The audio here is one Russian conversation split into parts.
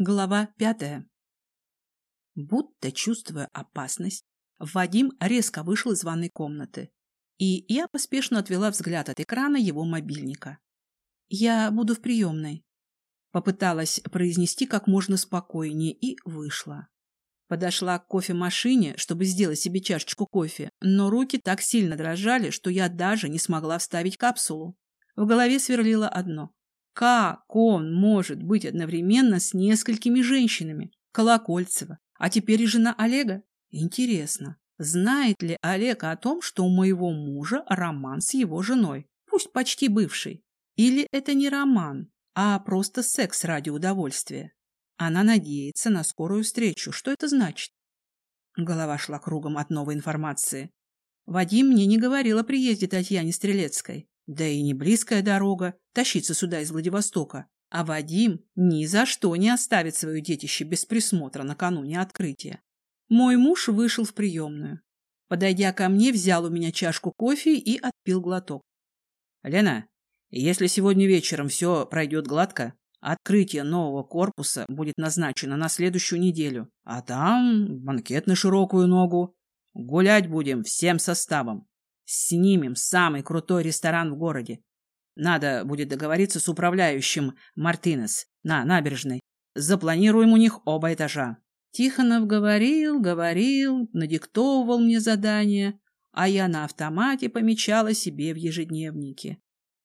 Глава пятая. Будто чувствуя опасность, Вадим резко вышел из ванной комнаты, и я поспешно отвела взгляд от экрана его мобильника. «Я буду в приемной», — попыталась произнести как можно спокойнее и вышла. Подошла к кофемашине, чтобы сделать себе чашечку кофе, но руки так сильно дрожали, что я даже не смогла вставить капсулу. В голове сверлило одно как он может быть одновременно с несколькими женщинами? Колокольцева, а теперь и жена Олега? Интересно, знает ли Олег о том, что у моего мужа роман с его женой, пусть почти бывший? Или это не роман, а просто секс ради удовольствия? Она надеется на скорую встречу. Что это значит? Голова шла кругом от новой информации. Вадим мне не говорил о приезде Татьяне Стрелецкой. Да и не близкая дорога, тащиться сюда из Владивостока. А Вадим ни за что не оставит свое детище без присмотра накануне открытия. Мой муж вышел в приемную. Подойдя ко мне, взял у меня чашку кофе и отпил глоток. — Лена, если сегодня вечером все пройдет гладко, открытие нового корпуса будет назначено на следующую неделю, а там банкет на широкую ногу. Гулять будем всем составом. Снимем самый крутой ресторан в городе. Надо будет договориться с управляющим Мартинес на набережной. Запланируем у них оба этажа. Тихонов говорил, говорил, надиктовывал мне задание, а я на автомате помечала себе в ежедневнике.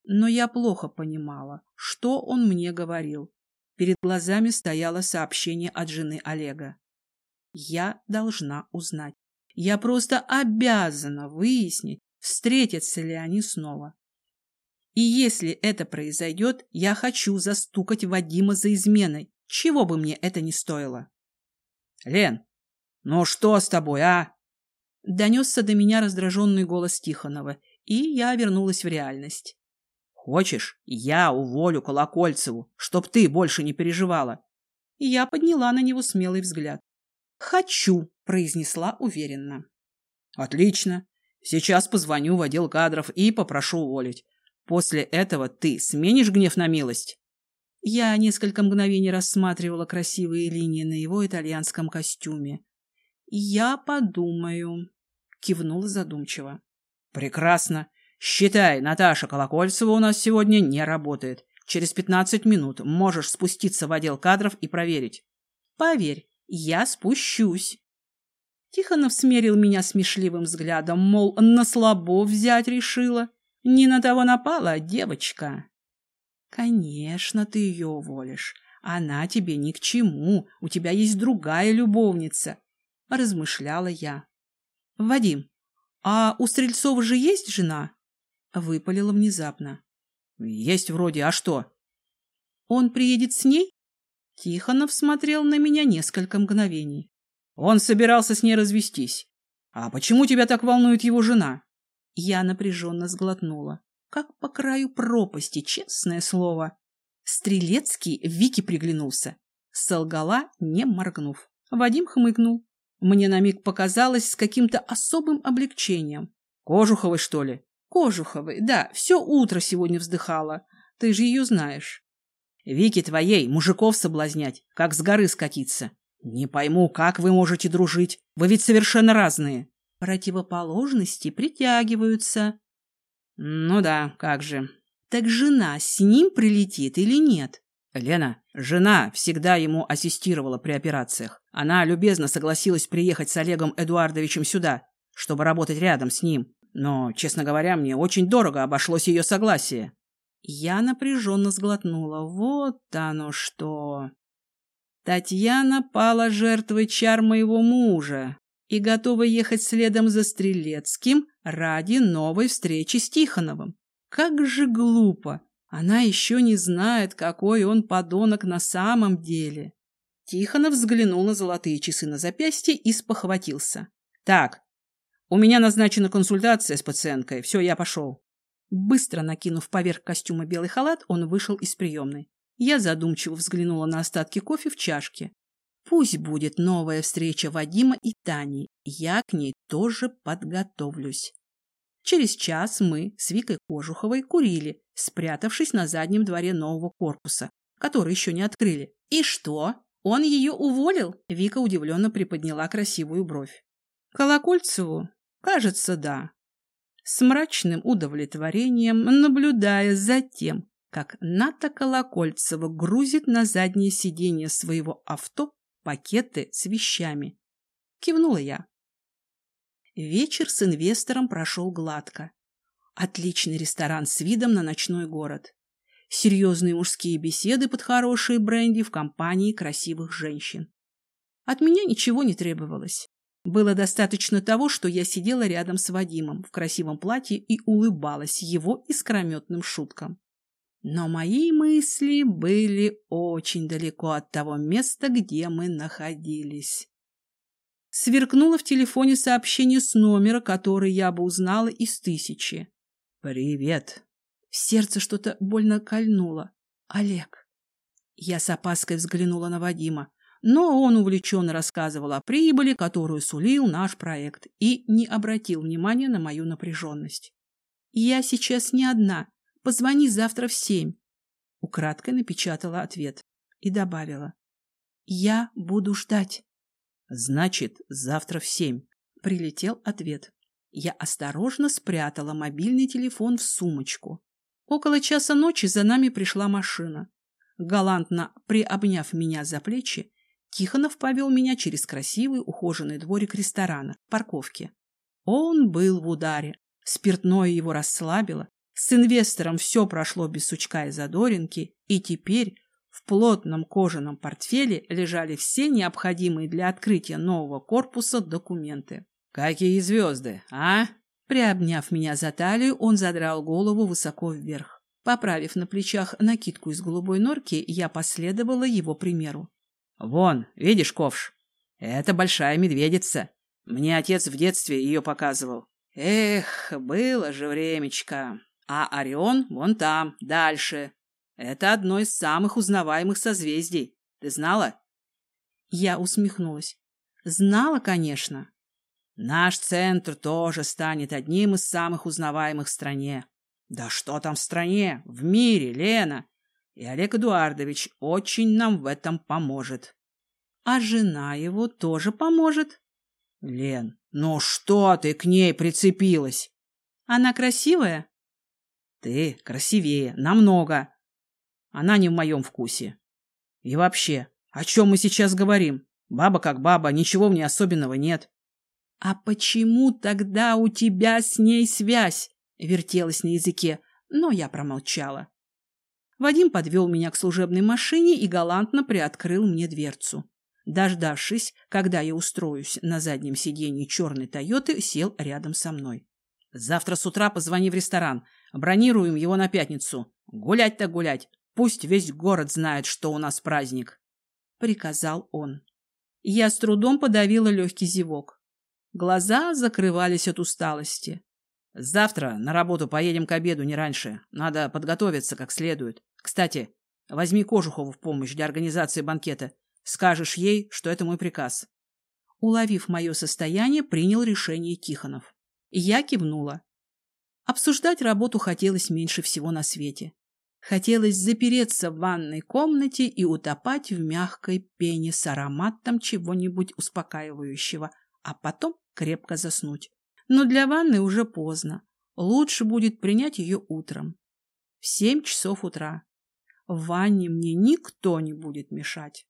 Но я плохо понимала, что он мне говорил. Перед глазами стояло сообщение от жены Олега. Я должна узнать. Я просто обязана выяснить, встретятся ли они снова. И если это произойдет, я хочу застукать Вадима за изменой, чего бы мне это ни стоило. — Лен, ну что с тобой, а? Донесся до меня раздраженный голос Тихонова, и я вернулась в реальность. — Хочешь, я уволю Колокольцеву, чтоб ты больше не переживала? И я подняла на него смелый взгляд. — Хочу, — произнесла уверенно. — Отлично. Сейчас позвоню в отдел кадров и попрошу уволить. После этого ты сменишь гнев на милость?» Я несколько мгновений рассматривала красивые линии на его итальянском костюме. «Я подумаю», — кивнула задумчиво. «Прекрасно. Считай, Наташа Колокольцева у нас сегодня не работает. Через пятнадцать минут можешь спуститься в отдел кадров и проверить». «Поверь, я спущусь». Тихонов смерил меня смешливым взглядом, мол, на слабо взять решила. Не на того напала, девочка. Конечно, ты ее уволишь. Она тебе ни к чему. У тебя есть другая любовница, — размышляла я. Вадим, а у Стрельцова же есть жена? Выпалила внезапно. Есть вроде, а что? Он приедет с ней? Тихонов смотрел на меня несколько мгновений. Он собирался с ней развестись. А почему тебя так волнует его жена? Я напряженно сглотнула. Как по краю пропасти, честное слово. Стрелецкий Вики приглянулся. Солгала, не моргнув. Вадим хмыкнул. Мне на миг показалось с каким-то особым облегчением. Кожуховой, что ли? Кожуховой, да, все утро сегодня вздыхала. Ты же ее знаешь. Вики твоей мужиков соблазнять, как с горы скатиться. Не пойму, как вы можете дружить? Вы ведь совершенно разные. Противоположности притягиваются. Ну да, как же. Так жена с ним прилетит или нет? Лена, жена всегда ему ассистировала при операциях. Она любезно согласилась приехать с Олегом Эдуардовичем сюда, чтобы работать рядом с ним. Но, честно говоря, мне очень дорого обошлось ее согласие. Я напряженно сглотнула. Вот оно что. Татьяна пала жертвой чар моего мужа и готова ехать следом за Стрелецким ради новой встречи с Тихоновым. Как же глупо! Она еще не знает, какой он подонок на самом деле. Тихонов взглянул на золотые часы на запястье и спохватился. «Так, у меня назначена консультация с пациенткой. Все, я пошел». Быстро накинув поверх костюма белый халат, он вышел из приемной. Я задумчиво взглянула на остатки кофе в чашке. Пусть будет новая встреча Вадима и Тани, я к ней тоже подготовлюсь. Через час мы с Викой Кожуховой курили, спрятавшись на заднем дворе нового корпуса, который еще не открыли. И что? Он ее уволил? Вика удивленно приподняла красивую бровь. Колокольцеву? Кажется, да. С мрачным удовлетворением, наблюдая за тем, как Ната Колокольцева грузит на заднее сиденье своего авто пакеты с вещами. Кивнула я. Вечер с инвестором прошел гладко. Отличный ресторан с видом на ночной город. Серьезные мужские беседы под хорошие бренди в компании красивых женщин. От меня ничего не требовалось. Было достаточно того, что я сидела рядом с Вадимом в красивом платье и улыбалась его искрометным шуткам. Но мои мысли были очень далеко от того места, где мы находились. Сверкнуло в телефоне сообщение с номера, который я бы узнала из тысячи. «Привет». В сердце что-то больно кольнуло. «Олег». Я с опаской взглянула на Вадима, но он увлеченно рассказывал о прибыли, которую сулил наш проект, и не обратил внимания на мою напряженность. «Я сейчас не одна. Позвони завтра в семь». Украдкой напечатала ответ и добавила. «Я буду ждать». Значит, завтра в семь. Прилетел ответ. Я осторожно спрятала мобильный телефон в сумочку. Около часа ночи за нами пришла машина. Галантно приобняв меня за плечи, Тихонов повел меня через красивый ухоженный дворик ресторана, парковки. Он был в ударе. Спиртное его расслабило. С инвестором все прошло без сучка и задоринки, и теперь в плотном кожаном портфеле лежали все необходимые для открытия нового корпуса документы. «Какие звезды, а?» Приобняв меня за талию, он задрал голову высоко вверх. Поправив на плечах накидку из голубой норки, я последовала его примеру. «Вон, видишь ковш? Это большая медведица. Мне отец в детстве ее показывал. Эх, было же времечко. А Орион вон там, дальше, это одно из самых узнаваемых созвездий. Ты знала? Я усмехнулась. Знала, конечно. Наш центр тоже станет одним из самых узнаваемых в стране. Да что там в стране? В мире, Лена. И Олег Эдуардович очень нам в этом поможет. А жена его тоже поможет? Лен, ну что ты к ней прицепилась? Она красивая? Ты красивее, намного. Она не в моем вкусе. И вообще, о чем мы сейчас говорим? Баба как баба, ничего в ней особенного нет. А почему тогда у тебя с ней связь? Вертелась на языке, но я промолчала. Вадим подвел меня к служебной машине и галантно приоткрыл мне дверцу. Дождавшись, когда я устроюсь на заднем сиденье черной Тойоты, сел рядом со мной. Завтра с утра позвони в ресторан. Бронируем его на пятницу. Гулять-то гулять. Пусть весь город знает, что у нас праздник, — приказал он. Я с трудом подавила легкий зевок. Глаза закрывались от усталости. Завтра на работу поедем к обеду не раньше. Надо подготовиться как следует. Кстати, возьми Кожухову в помощь для организации банкета. Скажешь ей, что это мой приказ. Уловив мое состояние, принял решение Тихонов. Я кивнула. Обсуждать работу хотелось меньше всего на свете. Хотелось запереться в ванной комнате и утопать в мягкой пене с ароматом чего-нибудь успокаивающего, а потом крепко заснуть. Но для ванны уже поздно. Лучше будет принять ее утром. В семь часов утра. В ванне мне никто не будет мешать.